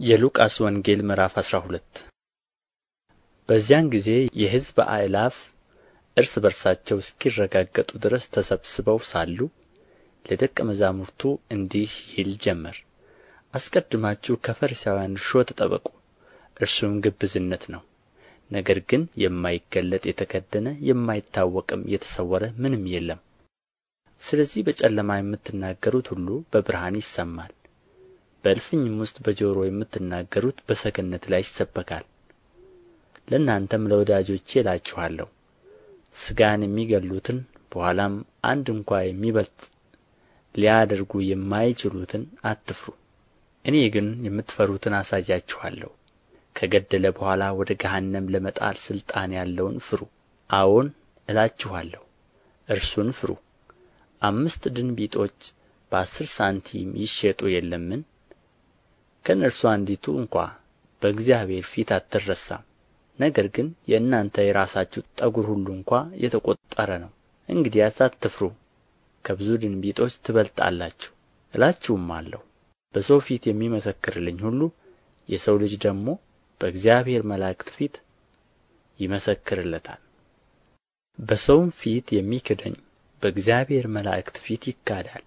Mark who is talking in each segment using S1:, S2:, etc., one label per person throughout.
S1: የሉቃስ ወንጌል ምዕራፍ አስራ ሁለት። በዚያን ጊዜ የሕዝብ አእላፍ እርስ በርሳቸው እስኪረጋገጡ ድረስ ተሰብስበው ሳሉ ለደቀ መዛሙርቱ እንዲህ ይል ጀመር። አስቀድማችሁ ከፈሪሳውያን እርሾ ተጠበቁ እርሱም ግብዝነት ነው። ነገር ግን የማይገለጥ የተከደነ የማይታወቅም የተሰወረ ምንም የለም። ስለዚህ በጨለማ የምትናገሩት ሁሉ በብርሃን ይሰማል በእልፍኝም ውስጥ በጆሮ የምትናገሩት በሰገነት ላይ ይሰበካል። ለእናንተም ለወዳጆቼ እላችኋለሁ ሥጋን የሚገድሉትን በኋላም አንድ እንኳ የሚበልጥ ሊያደርጉ የማይችሉትን አትፍሩ። እኔ ግን የምትፈሩትን አሳያችኋለሁ። ከገደለ በኋላ ወደ ገሃነም ለመጣል ሥልጣን ያለውን ፍሩ። አዎን እላችኋለሁ እርሱን ፍሩ። አምስት ድንቢጦች በአሥር ሳንቲም ይሸጡ የለምን ከእነርሱ አንዲቱ እንኳ በእግዚአብሔር ፊት አትረሳም። ነገር ግን የእናንተ የራሳችሁ ጠጕር ሁሉ እንኳ የተቈጠረ ነው። እንግዲያስ አትፍሩ ከብዙ ድንቢጦች ትበልጣላችሁ እላችሁማለሁ። በሰው ፊት የሚመሰክርልኝ ሁሉ የሰው ልጅ ደግሞ በእግዚአብሔር መላእክት ፊት ይመሰክርለታል። በሰውም ፊት የሚክደኝ በእግዚአብሔር መላእክት ፊት ይካዳል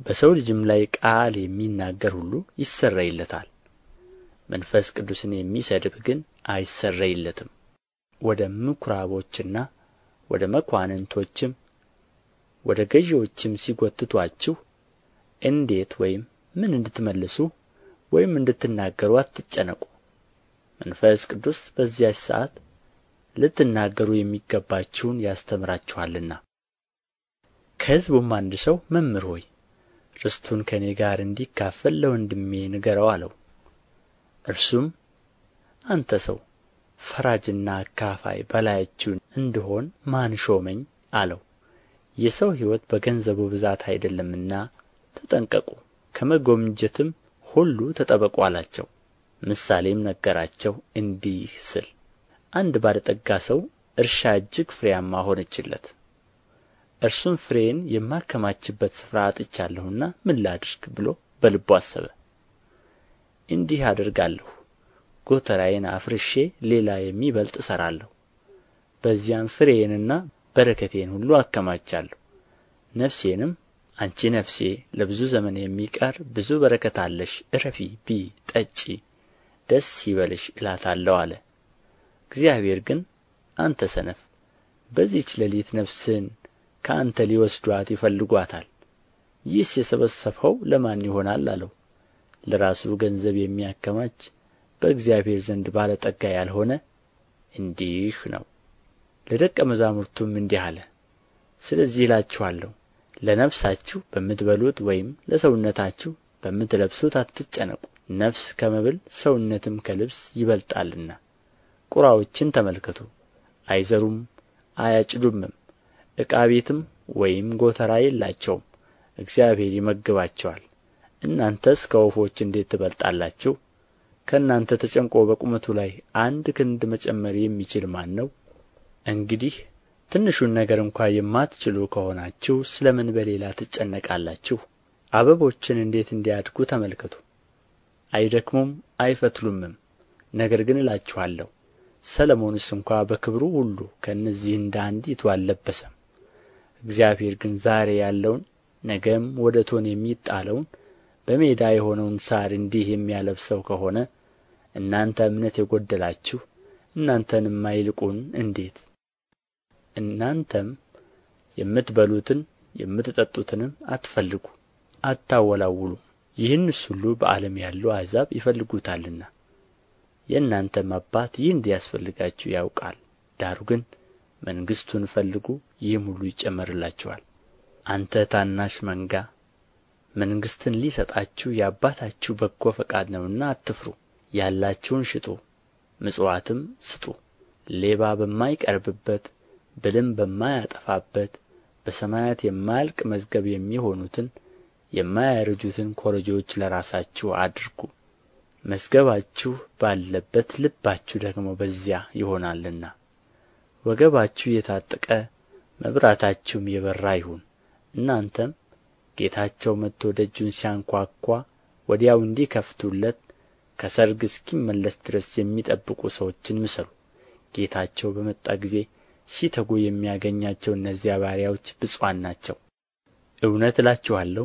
S1: በሰው ልጅም ላይ ቃል የሚናገር ሁሉ ይሰረይለታል። መንፈስ ቅዱስን የሚሰድብ ግን አይሰረይለትም። ወደ ምኵራቦችና ወደ መኳንንቶችም ወደ ገዢዎችም ሲጐትቱአችሁ እንዴት ወይም ምን እንድትመልሱ ወይም እንድትናገሩ አትጨነቁ። መንፈስ ቅዱስ በዚያች ሰዓት ልትናገሩ የሚገባችሁን ያስተምራችኋልና። ከሕዝቡም አንድ ሰው መምህር ሆይ ርስቱን ከእኔ ጋር እንዲካፈል ለወንድሜ ንገረው አለው። እርሱም አንተ ሰው ፈራጅና አካፋይ በላያችሁ እንድሆን ማን ሾመኝ አለው። የሰው ሕይወት በገንዘቡ ብዛት አይደለምና ተጠንቀቁ ከመጐምጀትም ሁሉ ተጠበቁ አላቸው። ምሳሌም ነገራቸው እንዲህ ሲል አንድ ባለጠጋ ሰው እርሻ እጅግ ፍሬያማ ሆነችለት እርሱም ፍሬዬን የማከማችበት ስፍራ አጥቻለሁና ምን ላድርግ ብሎ በልቡ አሰበ። እንዲህ አደርጋለሁ ጎተራዬን አፍርሼ ሌላ የሚበልጥ እሠራለሁ በዚያም ፍሬዬንና በረከቴን ሁሉ አከማቻለሁ። ነፍሴንም አንቺ ነፍሴ ለብዙ ዘመን የሚቀር ብዙ በረከት አለሽ ዕረፊ ብዪ ጠጪ ደስ ይበልሽ እላታለሁ አለ። እግዚአብሔር ግን አንተ ሰነፍ በዚች ሌሊት ነፍስህን ከአንተ ሊወስዱአት ይፈልጓታል። ይህስ የሰበሰብኸው ለማን ይሆናል? አለው። ለራሱ ገንዘብ የሚያከማች በእግዚአብሔር ዘንድ ባለ ጠጋ ያልሆነ እንዲህ ነው። ለደቀ መዛሙርቱም እንዲህ አለ። ስለዚህ እላችኋለሁ ለነፍሳችሁ በምትበሉት ወይም ለሰውነታችሁ በምትለብሱት አትጨነቁ። ነፍስ ከመብል ሰውነትም ከልብስ ይበልጣልና ቁራዎችን ተመልከቱ። አይዘሩም አያጭዱምም ዕቃ ቤትም ወይም ጎተራ የላቸውም። እግዚአብሔር ይመግባቸዋል። እናንተስ ከወፎች እንዴት ትበልጣላችሁ? ከእናንተ ተጨንቆ በቁመቱ ላይ አንድ ክንድ መጨመር የሚችል ማን ነው? እንግዲህ ትንሹን ነገር እንኳ የማትችሉ ከሆናችሁ ስለ ምን በሌላ ትጨነቃላችሁ? አበቦችን እንዴት እንዲያድጉ ተመልከቱ። አይደክሙም አይፈትሉምም። ነገር ግን እላችኋለሁ ሰለሞንስ እንኳ በክብሩ ሁሉ ከእነዚህ እንደ አንዲቱ አልለበሰም እግዚአብሔር ግን ዛሬ ያለውን ነገም ወደ እቶን የሚጣለውን በሜዳ የሆነውን ሣር እንዲህ የሚያለብሰው ከሆነ እናንተ እምነት የጐደላችሁ እናንተንማ ይልቁን እንዴት? እናንተም የምትበሉትን የምትጠጡትንም አትፈልጉ አታወላውሉም። ይህንስ ሁሉ በዓለም ያሉ አሕዛብ ይፈልጉታልና። የእናንተም አባት ይህ እንዲያስፈልጋችሁ ያውቃል ዳሩ ግን መንግሥቱን ፈልጉ ይህም ሁሉ ይጨመርላችኋል። አንተ ታናሽ መንጋ መንግሥትን ሊሰጣችሁ የአባታችሁ በጎ ፈቃድ ነውና አትፍሩ። ያላችሁን ሽጡ ምጽዋትም ስጡ። ሌባ በማይቀርብበት ብልም በማያጠፋበት በሰማያት የማያልቅ መዝገብ የሚሆኑትን የማያረጁትን ኮረጆዎች ለራሳችሁ አድርጉ። መዝገባችሁ ባለበት ልባችሁ ደግሞ በዚያ ይሆናልና ወገባችሁ የታጠቀ መብራታችሁም የበራ ይሁን። እናንተም ጌታቸው መጥቶ ደጁን ሲያንኳኳ ወዲያው እንዲከፍቱለት ከሰርግ እስኪመለስ ድረስ የሚጠብቁ ሰዎችን ምሰሉ። ጌታቸው በመጣ ጊዜ ሲተጉ የሚያገኛቸው እነዚያ ባሪያዎች ብፁዓን ናቸው። እውነት እላችኋለሁ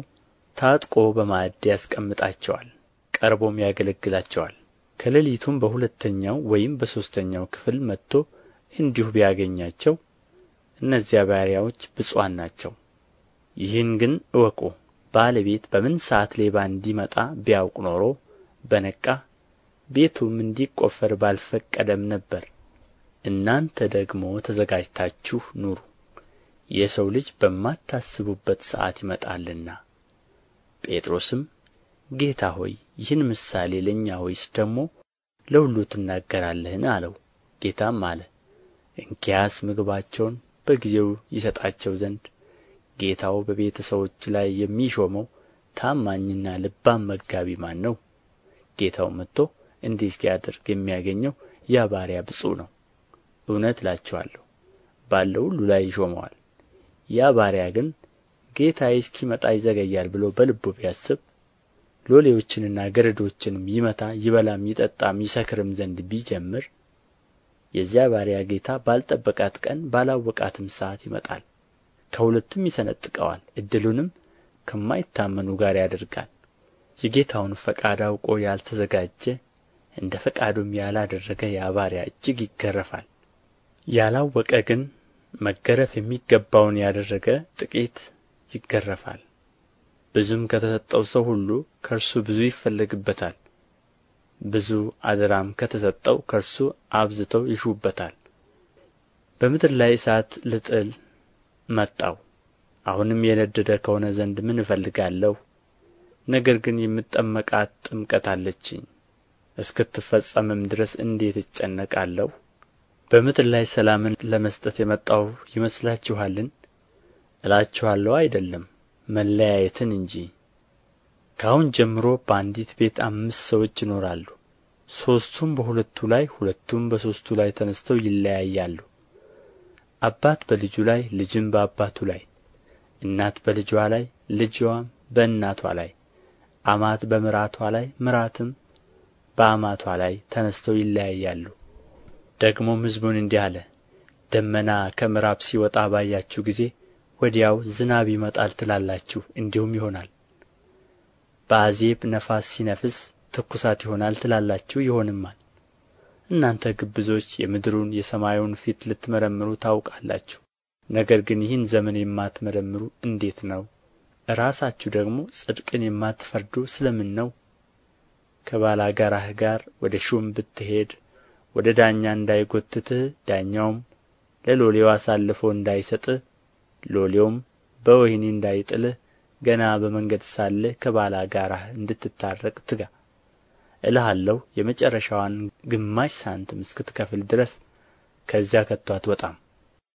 S1: ታጥቆ በማዕድ ያስቀምጣቸዋል ቀርቦም ያገለግላቸዋል። ከሌሊቱም በሁለተኛው ወይም በሦስተኛው ክፍል መጥቶ እንዲሁ ቢያገኛቸው እነዚያ ባሪያዎች ብፁዓን ናቸው። ይህን ግን እወቁ ባለቤት በምን ሰዓት ሌባ እንዲመጣ ቢያውቅ ኖሮ በነቃ ቤቱም እንዲቆፈር ባልፈቀደም ነበር። እናንተ ደግሞ ተዘጋጅታችሁ ኑሩ የሰው ልጅ በማታስቡበት ሰዓት ይመጣልና። ጴጥሮስም ጌታ ሆይ ይህን ምሳሌ ለእኛ ወይስ ደግሞ ለሁሉ ትናገራለህን? አለው። ጌታም አለ እንኪያስ ምግባቸውን በጊዜው ይሰጣቸው ዘንድ ጌታው በቤተ ሰዎች ላይ የሚሾመው ታማኝና ልባም መጋቢ ማን ነው? ጌታው መጥቶ እንዲህ ሲያደርግ የሚያገኘው ያ ባሪያ ብፁዕ ነው። እውነት እላችኋለሁ ባለው ሁሉ ላይ ይሾመዋል። ያ ባሪያ ግን ጌታዬ እስኪመጣ ይዘገያል ብሎ በልቡ ቢያስብ ሎሌዎችንና ገረዶችንም ይመታ ይበላም ይጠጣም ይሰክርም ዘንድ ቢጀምር የዚያ ባሪያ ጌታ ባልጠበቃት ቀን ባላወቃትም ሰዓት ይመጣል። ከሁለቱም ይሰነጥቀዋል እድሉንም ከማይታመኑ ጋር ያደርጋል። የጌታውን ፈቃድ አውቆ ያልተዘጋጀ እንደ ፈቃዱም ያላደረገ ያ ባሪያ እጅግ ይገረፋል። ያላወቀ ግን መገረፍ የሚገባውን ያደረገ ጥቂት ይገረፋል። ብዙም ከተሰጠው ሰው ሁሉ ከእርሱ ብዙ ይፈለግበታል ብዙ አደራም ከተሰጠው ከእርሱ አብዝተው ይሹበታል። በምድር ላይ እሳት ልጥል መጣሁ አሁንም የነደደ ከሆነ ዘንድ ምን እፈልጋለሁ? ነገር ግን የምጠመቃት ጥምቀት አለችኝ። እስክትፈጸምም ድረስ እንዴት እጨነቃለሁ? በምድር ላይ ሰላምን ለመስጠት የመጣሁ ይመስላችኋልን? እላችኋለሁ አይደለም መለያየትን እንጂ ከአሁን ጀምሮ በአንዲት ቤት አምስት ሰዎች ይኖራሉ። ሦስቱም በሁለቱ ላይ ሁለቱም በሦስቱ ላይ ተነሥተው ይለያያሉ። አባት በልጁ ላይ ልጅም በአባቱ ላይ እናት በልጅዋ ላይ ልጅዋም በእናቷ ላይ አማት በምራቷ ላይ ምራትም በአማቷ ላይ ተነሥተው ይለያያሉ። ደግሞም ሕዝቡን እንዲህ አለ ደመና ከምዕራብ ሲወጣ ባያችሁ ጊዜ ወዲያው ዝናብ ይመጣል ትላላችሁ እንዲሁም ይሆናል በአዜብ ነፋስ ሲነፍስ ትኩሳት ይሆናል ትላላችሁ? ይሆንማል። እናንተ ግብዞች የምድሩን የሰማዩን ፊት ልትመረምሩ ታውቃላችሁ። ነገር ግን ይህን ዘመን የማትመረምሩ እንዴት ነው? ራሳችሁ ደግሞ ጽድቅን የማትፈርዱ ስለ ምን ነው? ከባላጋራህ ጋር ወደ ሹም ብትሄድ ወደ ዳኛ እንዳይጐትትህ ዳኛውም ለሎሌው አሳልፎ እንዳይሰጥህ ሎሌውም በወህኒ እንዳይጥልህ ገና በመንገድ ሳለህ ከባላጋራህ እንድትታረቅ ትጋ። እልሃለሁ የመጨረሻዋን ግማሽ ሳንቲም እስክትከፍል ድረስ ከዚያ ከቶ አትወጣም